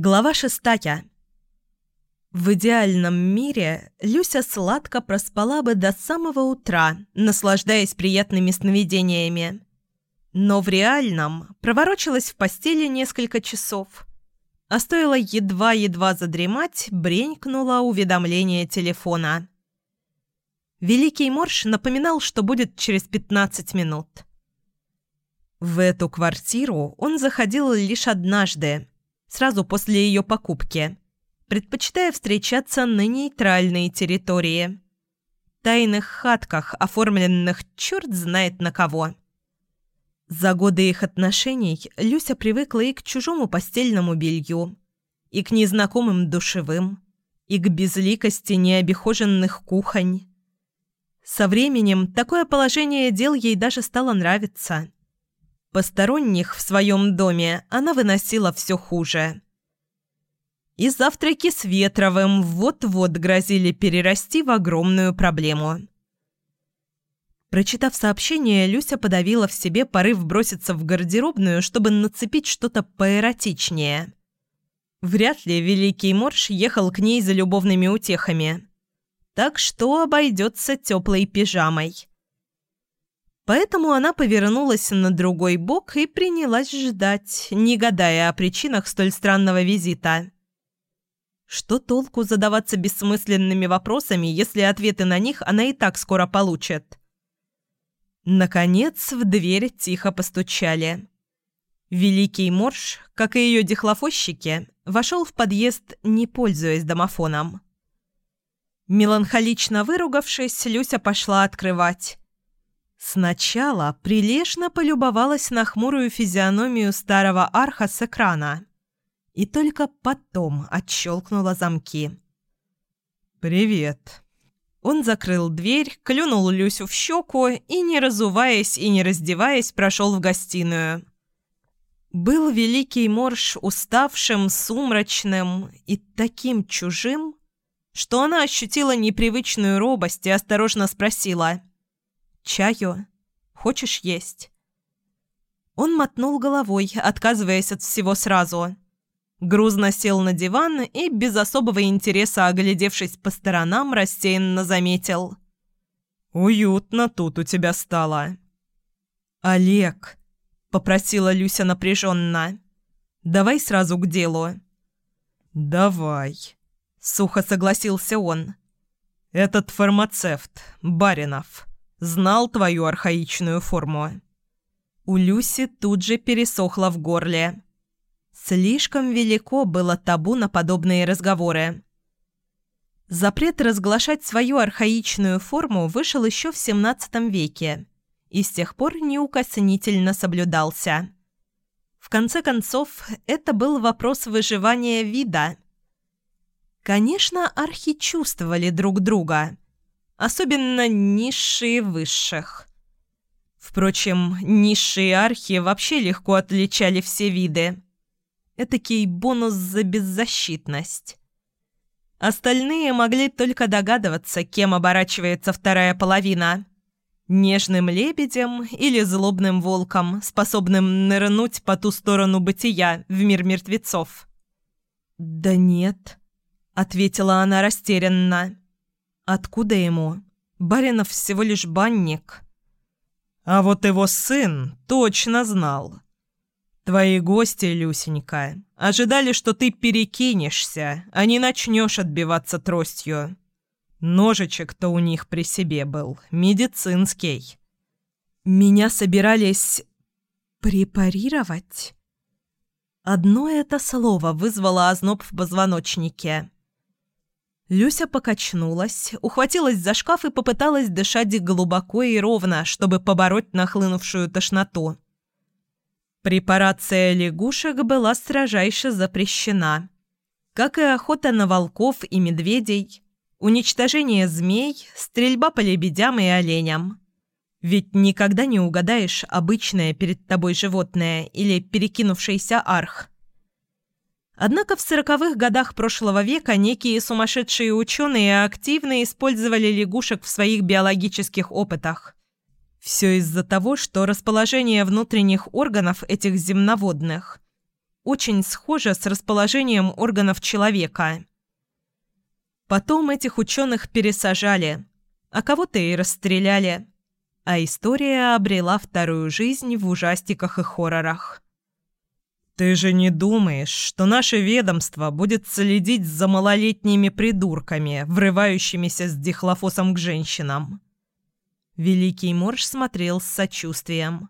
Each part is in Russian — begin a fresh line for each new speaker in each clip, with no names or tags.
Глава шестая. В идеальном мире Люся сладко проспала бы до самого утра, наслаждаясь приятными сновидениями. Но в реальном проворочилась в постели несколько часов. А стоило едва-едва задремать, бренькнуло уведомление телефона. Великий Морж напоминал, что будет через 15 минут. В эту квартиру он заходил лишь однажды, сразу после ее покупки – предпочитая встречаться на нейтральной территории. Тайных хатках, оформленных черт знает на кого. За годы их отношений Люся привыкла и к чужому постельному белью, и к незнакомым душевым, и к безликости необихоженных кухонь. Со временем такое положение дел ей даже стало нравиться. Посторонних в своем доме она выносила все хуже – и завтраки с Ветровым вот-вот грозили перерасти в огромную проблему. Прочитав сообщение, Люся подавила в себе порыв броситься в гардеробную, чтобы нацепить что-то поэротичнее. Вряд ли Великий Морж ехал к ней за любовными утехами. Так что обойдется теплой пижамой. Поэтому она повернулась на другой бок и принялась ждать, не гадая о причинах столь странного визита. Что толку задаваться бессмысленными вопросами, если ответы на них она и так скоро получит? Наконец в дверь тихо постучали. Великий Морж, как и ее дихлофосчики, вошел в подъезд, не пользуясь домофоном. Меланхолично выругавшись, Люся пошла открывать. Сначала прилежно полюбовалась на хмурую физиономию старого арха с экрана и только потом отщелкнула замки. «Привет». Он закрыл дверь, клюнул Люсю в щеку и, не разуваясь и не раздеваясь, прошел в гостиную. Был великий морж уставшим, сумрачным и таким чужим, что она ощутила непривычную робость и осторожно спросила «Чаю? Хочешь есть?» Он мотнул головой, отказываясь от всего сразу – Грузно сел на диван и, без особого интереса оглядевшись по сторонам, рассеянно заметил. «Уютно тут у тебя стало». «Олег», — попросила Люся напряженно, — «давай сразу к делу». «Давай», — сухо согласился он. «Этот фармацевт, Баринов, знал твою архаичную форму». У Люси тут же пересохло в горле. Слишком велико было табу на подобные разговоры. Запрет разглашать свою архаичную форму вышел еще в XVII веке и с тех пор неукоснительно соблюдался. В конце концов, это был вопрос выживания вида. Конечно, архи чувствовали друг друга, особенно низшие высших. Впрочем, низшие архи вообще легко отличали все виды – Этакий бонус за беззащитность. Остальные могли только догадываться, кем оборачивается вторая половина. Нежным лебедем или злобным волком, способным нырнуть по ту сторону бытия в мир мертвецов. «Да нет», — ответила она растерянно. «Откуда ему? Баринов всего лишь банник». «А вот его сын точно знал», Твои гости, Люсенька, ожидали, что ты перекинешься, а не начнешь отбиваться тростью. Ножичек-то у них при себе был, медицинский. Меня собирались препарировать? Одно это слово вызвало озноб в позвоночнике. Люся покачнулась, ухватилась за шкаф и попыталась дышать глубоко и ровно, чтобы побороть нахлынувшую тошноту. Препарация лягушек была строжайше запрещена. Как и охота на волков и медведей, уничтожение змей, стрельба по лебедям и оленям. Ведь никогда не угадаешь обычное перед тобой животное или перекинувшийся арх. Однако в сороковых годах прошлого века некие сумасшедшие ученые активно использовали лягушек в своих биологических опытах. Все из-за того, что расположение внутренних органов этих земноводных очень схожа с расположением органов человека. Потом этих ученых пересажали, а кого-то и расстреляли, а история обрела вторую жизнь в ужастиках и хоррорах. «Ты же не думаешь, что наше ведомство будет следить за малолетними придурками, врывающимися с дихлофосом к женщинам?» Великий Морж смотрел с сочувствием.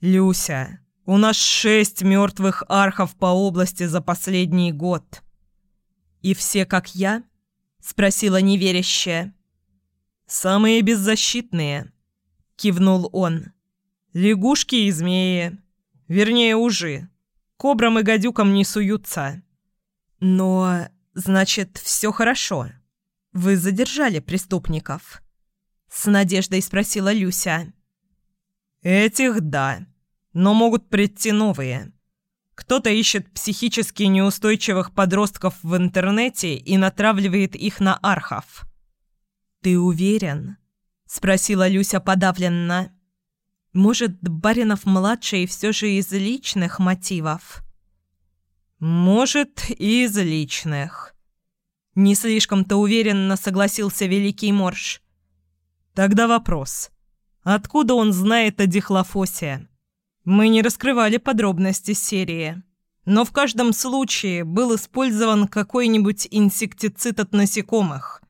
«Люся, у нас шесть мертвых архов по области за последний год». «И все как я?» — спросила неверящая. «Самые беззащитные», — кивнул он. «Лягушки и змеи. Вернее, ужи. Кобрам и гадюкам не суются. Но, значит, все хорошо. Вы задержали преступников? С надеждой спросила Люся. Этих – да. Но могут прийти новые. Кто-то ищет психически неустойчивых подростков в интернете и натравливает их на архов. «Ты уверен?» – спросила Люся подавленно. Может, Баринов-младший все же из личных мотивов? Может, и из личных. Не слишком-то уверенно согласился Великий Морж. Тогда вопрос. Откуда он знает о дихлофосе? Мы не раскрывали подробности серии. Но в каждом случае был использован какой-нибудь инсектицид от насекомых.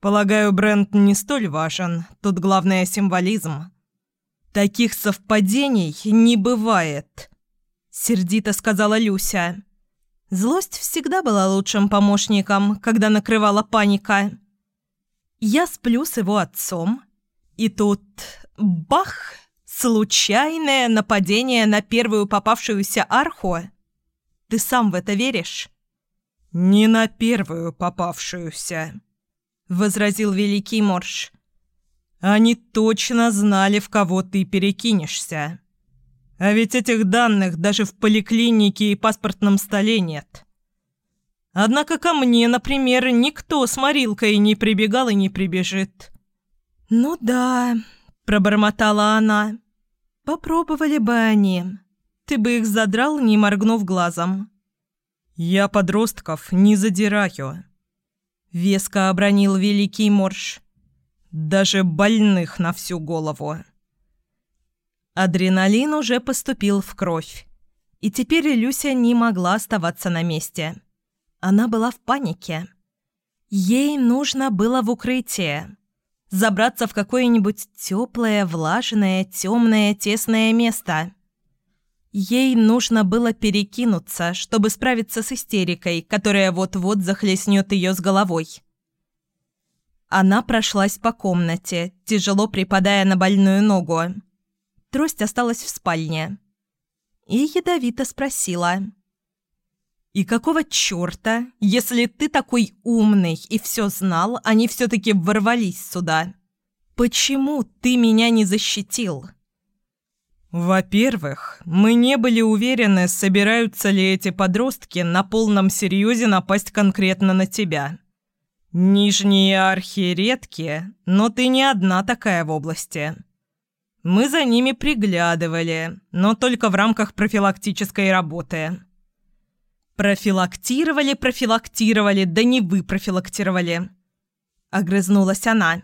Полагаю, бренд не столь важен, тут главное символизм. «Таких совпадений не бывает», — сердито сказала Люся. Злость всегда была лучшим помощником, когда накрывала паника. Я сплю с его отцом, и тут бах! Случайное нападение на первую попавшуюся арху. Ты сам в это веришь? «Не на первую попавшуюся», — возразил Великий Морж. Они точно знали, в кого ты перекинешься. А ведь этих данных даже в поликлинике и паспортном столе нет. Однако ко мне, например, никто с морилкой не прибегал и не прибежит. «Ну да», — пробормотала она. «Попробовали бы они. Ты бы их задрал, не моргнув глазом». «Я подростков не задираю», — веско обронил великий морж. Даже больных на всю голову. Адреналин уже поступил в кровь. И теперь Люся не могла оставаться на месте. Она была в панике. Ей нужно было в укрытие. Забраться в какое-нибудь теплое, влажное, темное, тесное место. Ей нужно было перекинуться, чтобы справиться с истерикой, которая вот-вот захлестнет ее с головой. Она прошлась по комнате, тяжело припадая на больную ногу. Трость осталась в спальне. И ядовито спросила. «И какого черта, если ты такой умный и все знал, они все-таки ворвались сюда? Почему ты меня не защитил?» «Во-первых, мы не были уверены, собираются ли эти подростки на полном серьезе напасть конкретно на тебя», «Нижние архи редкие, но ты не одна такая в области. Мы за ними приглядывали, но только в рамках профилактической работы». «Профилактировали, профилактировали, да не вы профилактировали», — огрызнулась она.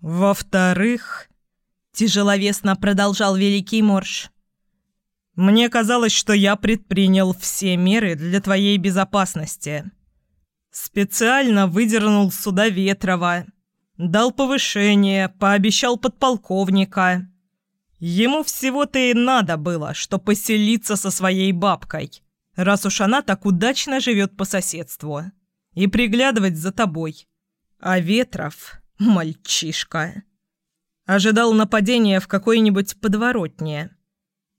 «Во-вторых», — тяжеловесно продолжал Великий Морж, — «мне казалось, что я предпринял все меры для твоей безопасности». Специально выдернул сюда Ветрова. Дал повышение, пообещал подполковника. Ему всего-то и надо было, что поселиться со своей бабкой, раз уж она так удачно живет по соседству. И приглядывать за тобой. А Ветров — мальчишка. Ожидал нападения в какой-нибудь подворотне.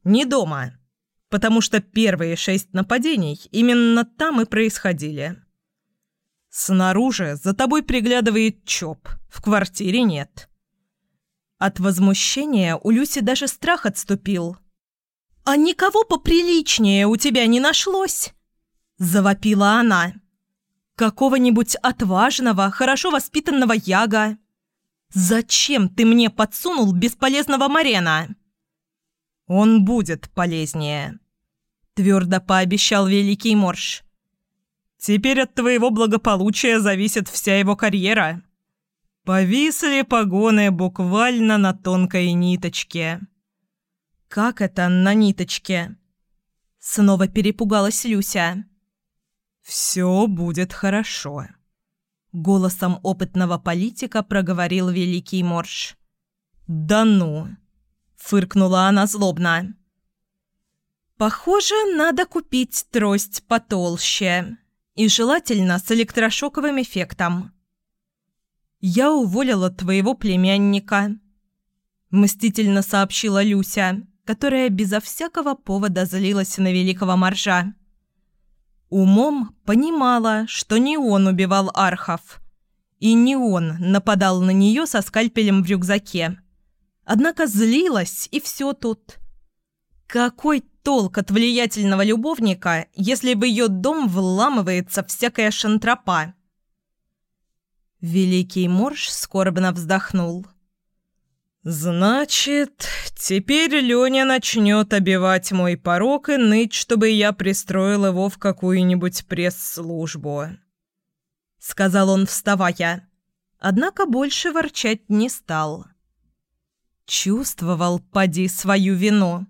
Не дома, потому что первые шесть нападений именно там и происходили. Снаружи за тобой приглядывает ЧОП, в квартире нет. От возмущения у Люси даже страх отступил. «А никого поприличнее у тебя не нашлось?» – завопила она. «Какого-нибудь отважного, хорошо воспитанного яга. Зачем ты мне подсунул бесполезного Марена?» «Он будет полезнее», – твердо пообещал Великий Морж. «Теперь от твоего благополучия зависит вся его карьера. Повисли погоны буквально на тонкой ниточке».
«Как это на ниточке?» Снова перепугалась Люся.
«Все будет хорошо», —
голосом опытного политика проговорил Великий Морж.
«Да ну!» — фыркнула она злобно.
«Похоже, надо купить трость потолще. И желательно с электрошоковым эффектом». «Я уволила твоего племянника», — мстительно сообщила Люся, которая безо всякого повода злилась на великого моржа. Умом понимала, что не он убивал архов, и не он нападал на нее со скальпелем в рюкзаке. Однако злилась, и все тут. Какой толк от влиятельного любовника, если в ее дом вламывается всякая шантропа? Великий Морж скорбно вздохнул.
«Значит, теперь Леня начнет обивать мой порог и ныть, чтобы я пристроил его в какую-нибудь пресс-службу», —
сказал он, вставая. Однако больше ворчать не стал. Чувствовал, поди, свою вину.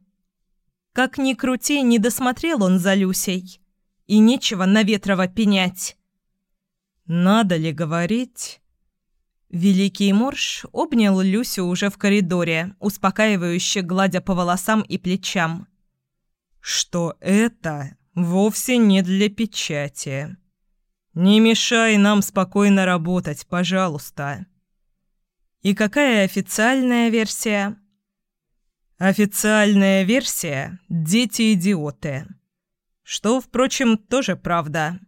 Как ни крути, не досмотрел он за Люсей. И нечего на Ветрова пенять.
«Надо ли говорить?»
Великий Морж обнял Люсю уже в коридоре, успокаивающе гладя по волосам и плечам.
«Что это вовсе не для печати. Не мешай нам спокойно работать, пожалуйста».
«И какая официальная версия?»
Официальная версия – дети-идиоты. Что, впрочем, тоже правда.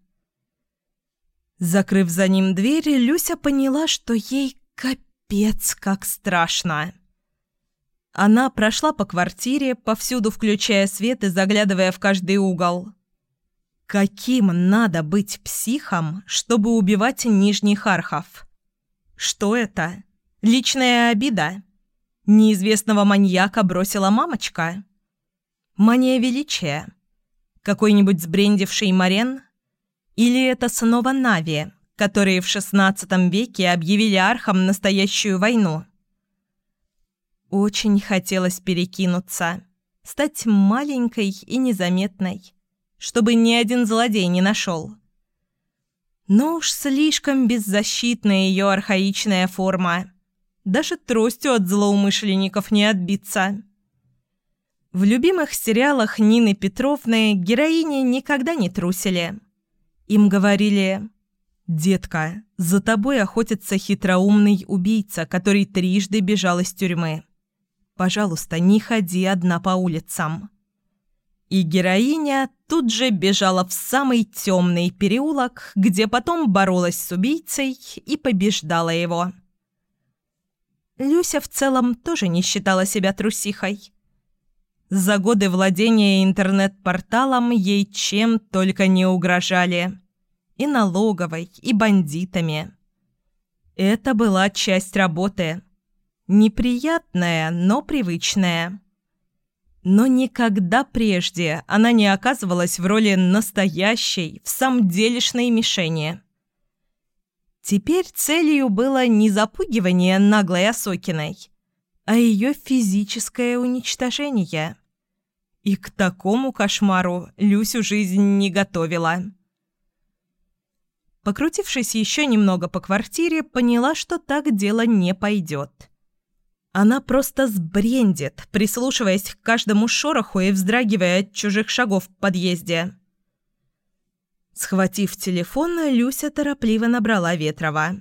Закрыв за ним дверь, Люся поняла, что ей капец как страшно. Она прошла по квартире, повсюду включая свет и заглядывая в каждый угол. Каким надо быть психом, чтобы убивать нижних архов? Что это? Личная обида? Неизвестного маньяка бросила мамочка? Мания величия? Какой-нибудь сбрендивший Марен? Или это снова Нави, которые в XVI веке объявили архам настоящую войну? Очень хотелось перекинуться, стать маленькой и незаметной, чтобы ни один злодей не нашел. Но уж слишком беззащитная ее архаичная форма – даже тростью от злоумышленников не отбиться. В любимых сериалах Нины Петровны героини никогда не трусили. Им говорили «Детка, за тобой охотится хитроумный убийца, который трижды бежал из тюрьмы. Пожалуйста, не ходи одна по улицам». И героиня тут же бежала в самый темный переулок, где потом боролась с убийцей и побеждала его. Люся в целом тоже не считала себя трусихой. За годы владения интернет-порталом ей чем только не угрожали. И налоговой, и бандитами. Это была часть работы. Неприятная, но привычная. Но никогда прежде она не оказывалась в роли настоящей, в самом делешной мишени. Теперь целью было не запугивание наглой Осокиной, а ее физическое уничтожение. И к такому кошмару Люсю жизнь не готовила. Покрутившись еще немного по квартире, поняла, что так дело не пойдет. Она просто сбрендит, прислушиваясь к каждому шороху и вздрагивая от чужих шагов в подъезде. Схватив телефон, Люся торопливо набрала Ветрова.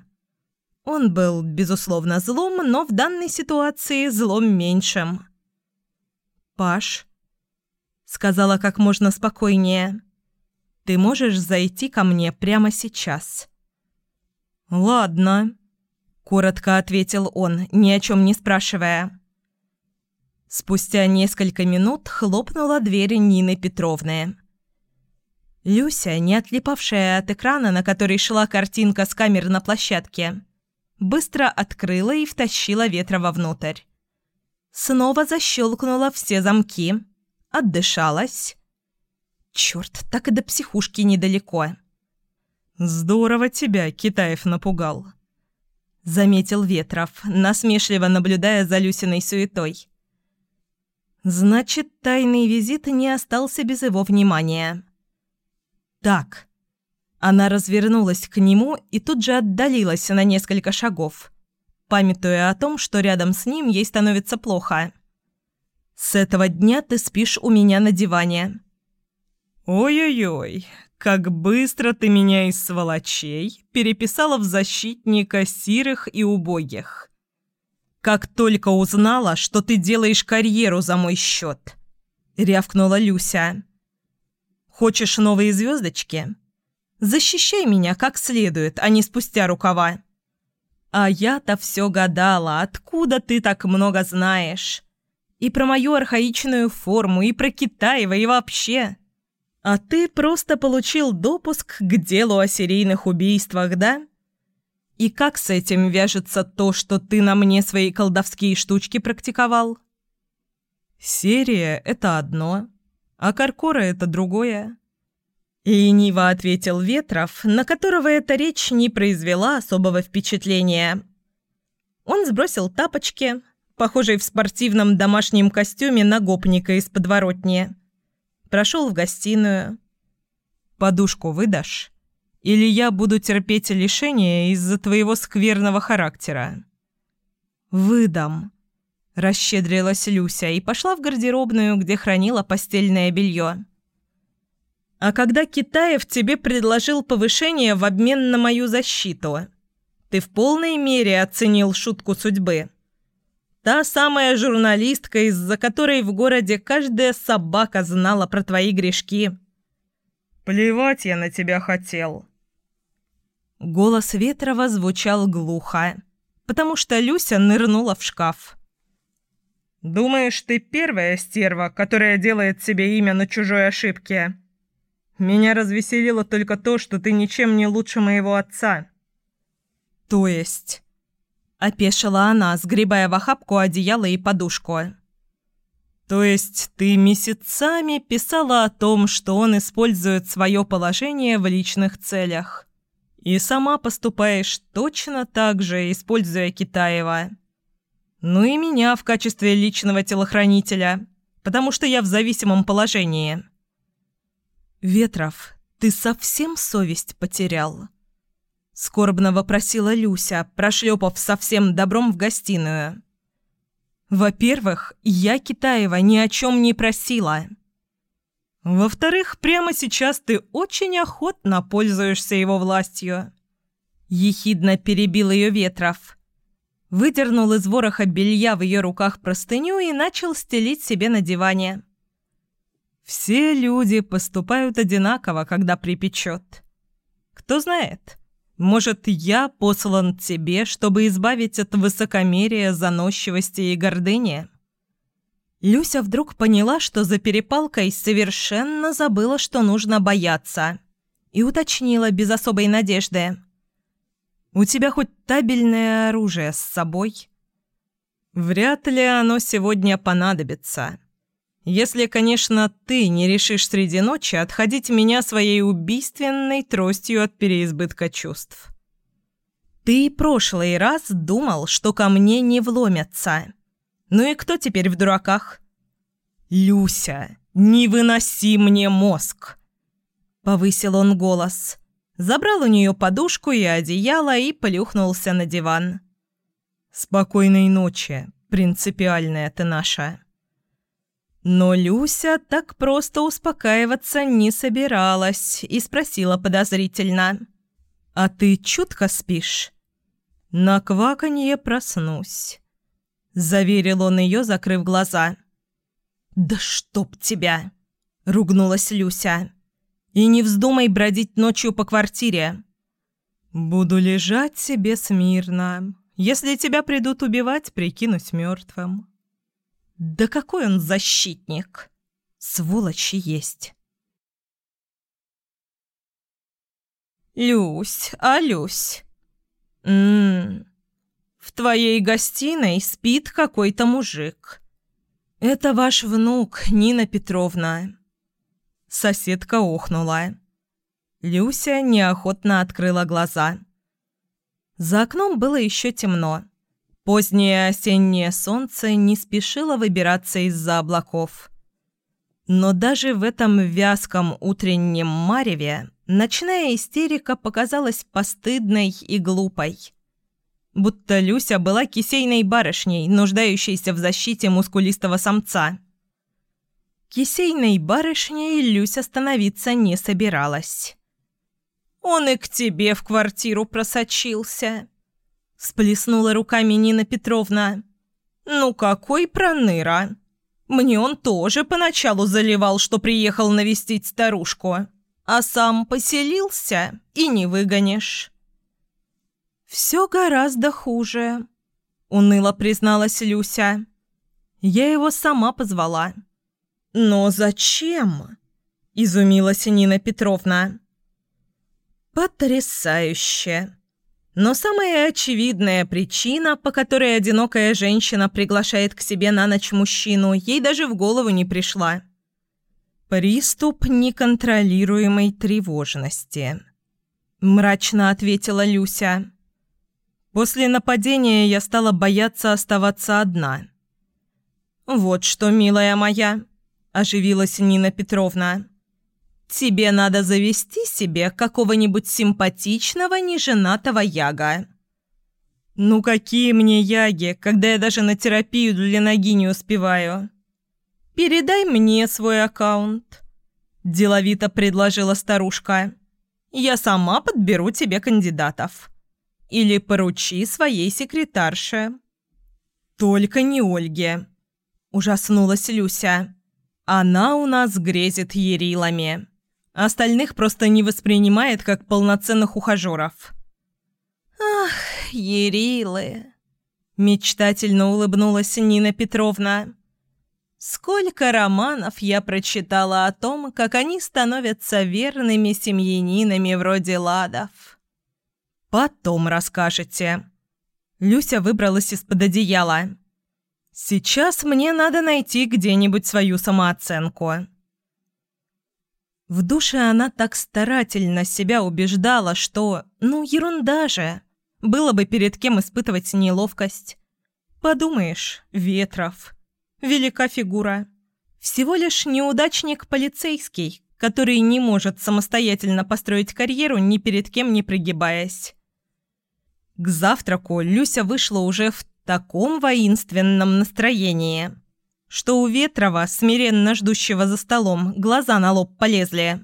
Он был, безусловно, злом, но в данной ситуации злом меньшим. «Паш», — сказала как можно спокойнее, — «ты можешь зайти ко мне прямо сейчас?»
«Ладно», — коротко ответил он, ни о чем не спрашивая. Спустя несколько минут хлопнула дверь Нины Петровны.
Люся, не отлипавшая от экрана, на который шла картинка с камер на площадке, быстро открыла и втащила Ветрова внутрь. Снова защелкнула все замки, отдышалась. Черт, так и до психушки недалеко.
«Здорово тебя Китаев напугал», —
заметил Ветров, насмешливо наблюдая за Люсиной суетой. Значит, тайный визит не остался без его внимания. «Так». Она развернулась к нему и тут же отдалилась на несколько шагов, памятуя о том, что рядом с ним ей становится плохо. «С этого дня ты спишь у меня на диване».
«Ой-ой-ой, как быстро ты меня из сволочей переписала в защитника сирых и убогих. Как только узнала, что ты делаешь карьеру за мой счет», — рявкнула Люся. «Хочешь новые звездочки? Защищай меня как следует, а не спустя рукава». «А я-то все гадала, откуда ты так много знаешь? И про мою архаичную форму, и про Китаева, и вообще...» «А ты просто получил допуск к делу о серийных убийствах, да? И как с этим вяжется то, что ты на мне свои колдовские штучки практиковал?» «Серия — это одно, а Каркора — это другое». Лениво ответил Ветров, на которого эта речь не произвела особого впечатления. Он сбросил тапочки, похожий в спортивном домашнем костюме на гопника из подворотни прошел в гостиную. «Подушку выдашь? Или я буду терпеть лишение из-за твоего скверного характера?» «Выдам», – расщедрилась Люся и пошла в гардеробную, где хранила постельное белье. «А когда Китаев тебе предложил повышение в обмен на мою защиту, ты в полной мере оценил шутку судьбы?» Та самая журналистка, из-за которой в городе каждая собака знала про твои грешки. Плевать я на тебя хотел. Голос Ветрова звучал глухо, потому что Люся нырнула в шкаф. «Думаешь, ты первая стерва, которая делает себе имя на чужой ошибке? Меня развеселило только то, что ты ничем не лучше моего отца». «То есть...» Опешила она, сгребая в охапку одеяло и подушку. «То есть ты месяцами писала о том, что он использует свое положение в личных целях. И сама поступаешь точно так же, используя Китаева. Ну и меня в качестве личного телохранителя, потому что я в зависимом положении». «Ветров, ты совсем совесть потерял?» Скорбно вопросила Люся, прошлепав совсем добром в гостиную. «Во-первых, я Китаева ни о чем не просила. Во-вторых, прямо сейчас ты очень охотно пользуешься его властью». Ехидно перебил ее Ветров. Выдернул из вороха белья в ее руках простыню и начал стелить себе на диване. «Все люди поступают одинаково, когда припечет. Кто знает?» Может, я послан тебе, чтобы избавить от высокомерия, заносчивости и гордыни?» Люся вдруг поняла, что за перепалкой совершенно забыла, что нужно бояться, и уточнила без особой надежды. «У тебя хоть табельное оружие с собой?» «Вряд ли оно сегодня понадобится», если, конечно, ты не решишь среди ночи отходить меня своей убийственной тростью от переизбытка чувств. Ты прошлый раз думал, что ко мне не вломятся. Ну и кто теперь в дураках? Люся, не выноси мне мозг. Повысил он голос. Забрал у нее подушку и одеяло и плюхнулся на диван. «Спокойной ночи, принципиальная ты наша». Но Люся так просто успокаиваться не собиралась и спросила подозрительно. «А ты чутко спишь?» «На кваканье проснусь», — заверил он ее, закрыв глаза. «Да чтоб тебя!» — ругнулась Люся. «И не вздумай бродить ночью по квартире». «Буду лежать себе смирно. Если тебя придут убивать, прикинусь мертвым». Да какой он защитник! Сволочи есть. Люсь, а Люсь? Ммм, в твоей гостиной спит какой-то мужик. Это ваш внук, Нина Петровна. Соседка охнула. Люся неохотно открыла глаза. За окном было еще темно. Позднее осеннее солнце не спешило выбираться из-за облаков. Но даже в этом вязком утреннем мареве ночная истерика показалась постыдной и глупой. Будто Люся была кисейной барышней, нуждающейся в защите мускулистого самца. Кисейной барышней Люся становиться не собиралась. «Он и к тебе в квартиру просочился», — сплеснула руками Нина Петровна. «Ну какой проныра! Мне он тоже поначалу заливал, что приехал навестить старушку, а сам поселился и не выгонишь». «Все гораздо хуже», — уныло призналась Люся. «Я его сама позвала». «Но зачем?» – изумилась Нина Петровна. «Потрясающе!» Но самая очевидная причина, по которой одинокая женщина приглашает к себе на ночь мужчину, ей даже в голову не пришла. «Приступ неконтролируемой тревожности», – мрачно ответила Люся. «После нападения я стала бояться оставаться одна». «Вот что, милая моя», – оживилась Нина Петровна. «Тебе надо завести себе какого-нибудь симпатичного неженатого яга». «Ну какие мне яги, когда я даже на терапию для ноги не успеваю?» «Передай мне свой аккаунт», – деловито предложила старушка. «Я сама подберу тебе кандидатов. Или поручи своей секретарше». «Только не Ольге», – ужаснулась Люся. Она у нас грезит ерилами. Остальных просто не воспринимает как полноценных ухажеров. «Ах, ерилы!» – мечтательно улыбнулась Нина Петровна. «Сколько романов я прочитала о том, как они становятся верными семьянинами вроде ладов». «Потом расскажете». Люся выбралась из-под одеяла. Сейчас мне надо найти где-нибудь свою самооценку. В душе она так старательно себя убеждала, что, ну, ерунда же. Было бы перед кем испытывать неловкость. Подумаешь, Ветров. Велика фигура. Всего лишь неудачник полицейский, который не может самостоятельно построить карьеру, ни перед кем не пригибаясь. К завтраку Люся вышла уже в таком воинственном настроении, что у Ветрова, смиренно ждущего за столом, глаза на лоб полезли.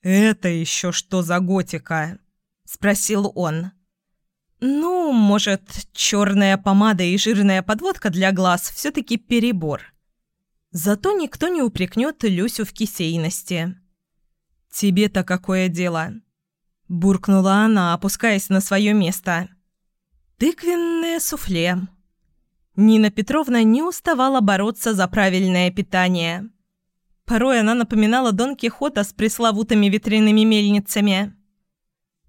«Это еще что за готика?» – спросил он. «Ну, может, черная помада и жирная подводка для глаз все-таки перебор. Зато никто не упрекнет Люсю в кисейности». «Тебе-то какое дело?» – буркнула она, опускаясь на свое место. Тыквенное суфле. Нина Петровна не уставала бороться за правильное питание. Порой она напоминала Дон Кихота с пресловутыми ветряными мельницами.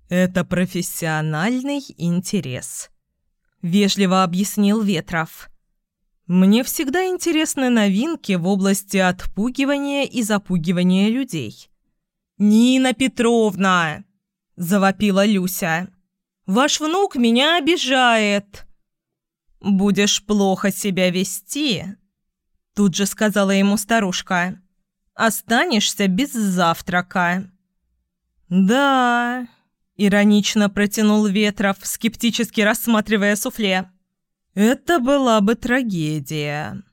«Это профессиональный интерес», – вежливо объяснил Ветров. «Мне всегда интересны новинки в области отпугивания и запугивания людей». «Нина Петровна!» – завопила Люся. Ваш внук меня обижает». «Будешь плохо себя вести», – тут же сказала ему старушка. «Останешься без завтрака». «Да», – иронично протянул Ветров, скептически рассматривая суфле. «Это была бы трагедия».